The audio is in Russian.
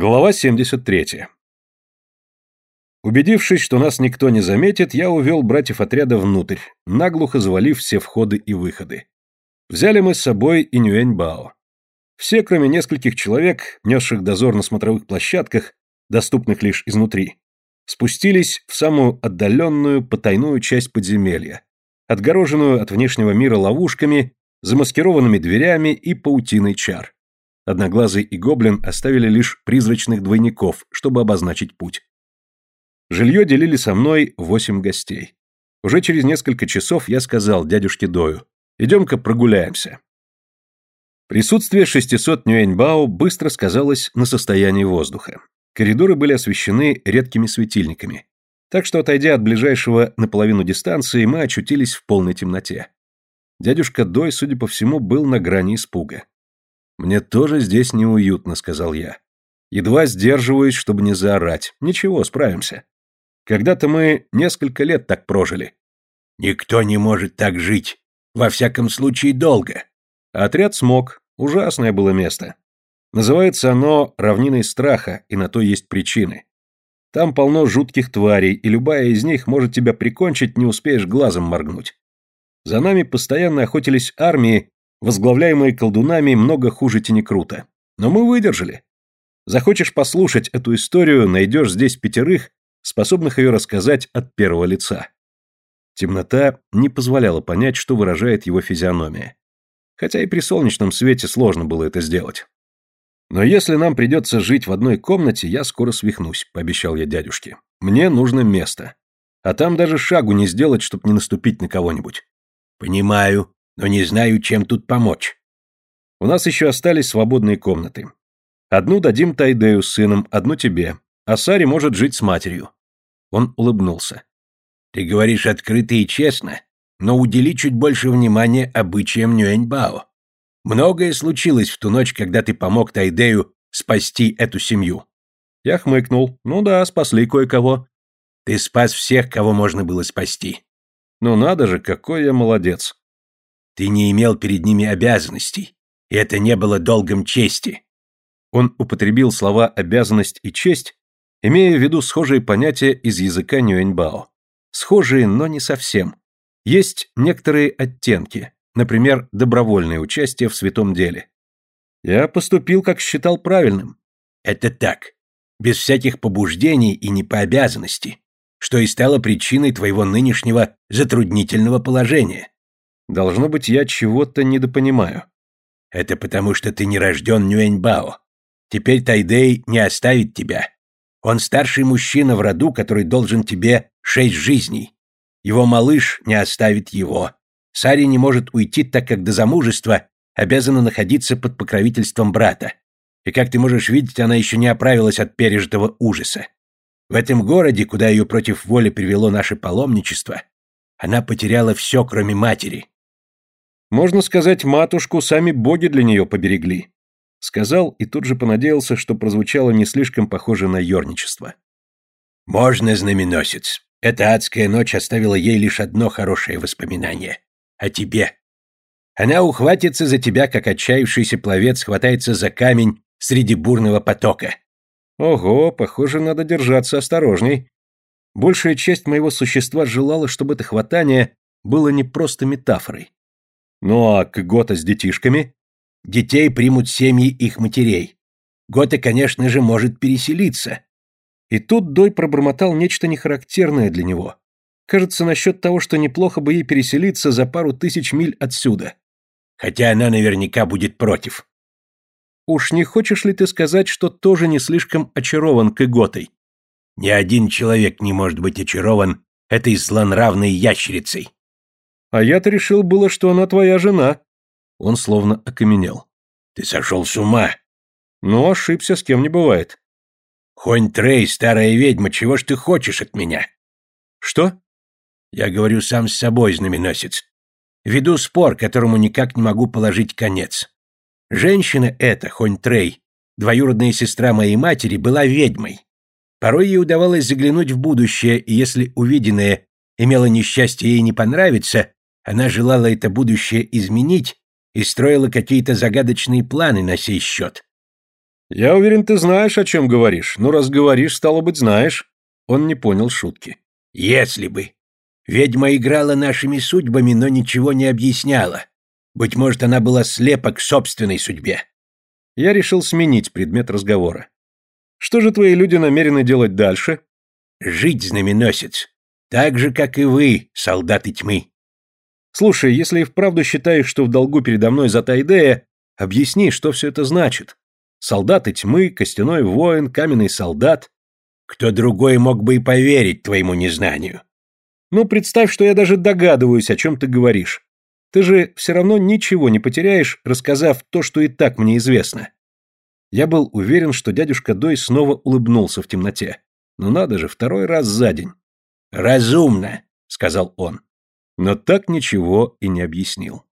Глава 73. Убедившись, что нас никто не заметит, я увел братьев отряда внутрь, наглухо завалив все входы и выходы. Взяли мы с собой и Нюэньбао. Все, кроме нескольких человек, несших дозор на смотровых площадках, доступных лишь изнутри, спустились в самую отдаленную потайную часть подземелья, отгороженную от внешнего мира ловушками, замаскированными дверями и паутиной чар. Одноглазый и гоблин оставили лишь призрачных двойников, чтобы обозначить путь. Жилье делили со мной восемь гостей. Уже через несколько часов я сказал дядюшке Дою, идем-ка прогуляемся. Присутствие 600 Нюэньбао быстро сказалось на состоянии воздуха. Коридоры были освещены редкими светильниками. Так что, отойдя от ближайшего наполовину дистанции, мы очутились в полной темноте. Дядюшка Дой, судя по всему, был на грани испуга. «Мне тоже здесь неуютно», — сказал я. Едва сдерживаюсь, чтобы не заорать. Ничего, справимся. Когда-то мы несколько лет так прожили. Никто не может так жить. Во всяком случае, долго. Отряд смог. Ужасное было место. Называется оно «Равниной страха», и на то есть причины. Там полно жутких тварей, и любая из них может тебя прикончить, не успеешь глазом моргнуть. За нами постоянно охотились армии, возглавляемые колдунами много хуже Тенекрута. Но мы выдержали. Захочешь послушать эту историю, найдешь здесь пятерых, способных ее рассказать от первого лица. Темнота не позволяла понять, что выражает его физиономия. Хотя и при солнечном свете сложно было это сделать. «Но если нам придется жить в одной комнате, я скоро свихнусь», — пообещал я дядюшке. «Мне нужно место. А там даже шагу не сделать, чтобы не наступить на кого-нибудь». «Понимаю но не знаю, чем тут помочь. У нас еще остались свободные комнаты. Одну дадим Тайдею с сыном, одну тебе, а Сари может жить с матерью. Он улыбнулся. Ты говоришь открыто и честно, но удели чуть больше внимания обычаям Нюэньбао. Многое случилось в ту ночь, когда ты помог Тайдею спасти эту семью. Я хмыкнул. Ну да, спасли кое-кого. Ты спас всех, кого можно было спасти. Ну надо же, какой я молодец. Ты не имел перед ними обязанностей, и это не было долгом чести. Он употребил слова «обязанность» и «честь», имея в виду схожие понятия из языка Нюэньбао. Схожие, но не совсем. Есть некоторые оттенки, например, добровольное участие в святом деле. Я поступил, как считал правильным. Это так, без всяких побуждений и не по обязанности, что и стало причиной твоего нынешнего затруднительного положения. Должно быть, я чего-то недопонимаю. Это потому, что ты не рожден Нюэньбао. Теперь Тайдей не оставит тебя. Он старший мужчина в роду, который должен тебе шесть жизней. Его малыш не оставит его. Сари не может уйти, так как до замужества обязана находиться под покровительством брата. И как ты можешь видеть, она еще не оправилась от пережитого ужаса. В этом городе, куда ее против воли привело наше паломничество, она потеряла все, кроме матери. Можно сказать, матушку сами боги для нее поберегли. Сказал и тут же понадеялся, что прозвучало не слишком похоже на ерничество. Можно, знаменосец. Эта адская ночь оставила ей лишь одно хорошее воспоминание. О тебе. Она ухватится за тебя, как отчаявшийся пловец хватается за камень среди бурного потока. Ого, похоже, надо держаться осторожней. Большая часть моего существа желала, чтобы это хватание было не просто метафорой. Ну а к Гота с детишками? Детей примут семьи их матерей. Гота, конечно же, может переселиться. И тут Дой пробормотал нечто нехарактерное для него. Кажется, насчет того, что неплохо бы ей переселиться за пару тысяч миль отсюда. Хотя она наверняка будет против. Уж не хочешь ли ты сказать, что тоже не слишком очарован Кыготой? Ни один человек не может быть очарован этой злонравной ящерицей. А я-то решил было, что она твоя жена. Он словно окаменел. Ты сошел с ума. Ну, ошибся, с кем не бывает. Хонь Трей, старая ведьма, чего ж ты хочешь от меня? Что? Я говорю сам с собой, знаменосец. Веду спор, которому никак не могу положить конец. Женщина эта, Хонь Трей, двоюродная сестра моей матери, была ведьмой. Порой ей удавалось заглянуть в будущее, и если увиденное имело несчастье ей не понравиться, она желала это будущее изменить и строила какие-то загадочные планы на сей счет. Я уверен, ты знаешь, о чем говоришь. Ну, раз говоришь, стало быть, знаешь. Он не понял шутки. Если бы. Ведьма играла нашими судьбами, но ничего не объясняла. Быть может, она была слепа к собственной судьбе. Я решил сменить предмет разговора. Что же твои люди намерены делать дальше? Жить, знаменосец. Так же, как и вы, солдаты тьмы. Слушай, если и вправду считаешь, что в долгу передо мной за Тайдея, объясни, что все это значит. Солдаты тьмы, костяной воин, каменный солдат. Кто другой мог бы и поверить твоему незнанию? Ну, представь, что я даже догадываюсь, о чем ты говоришь. Ты же все равно ничего не потеряешь, рассказав то, что и так мне известно. Я был уверен, что дядюшка Дой снова улыбнулся в темноте. Но надо же, второй раз за день. «Разумно», — сказал он. Но так ничего и не объяснил.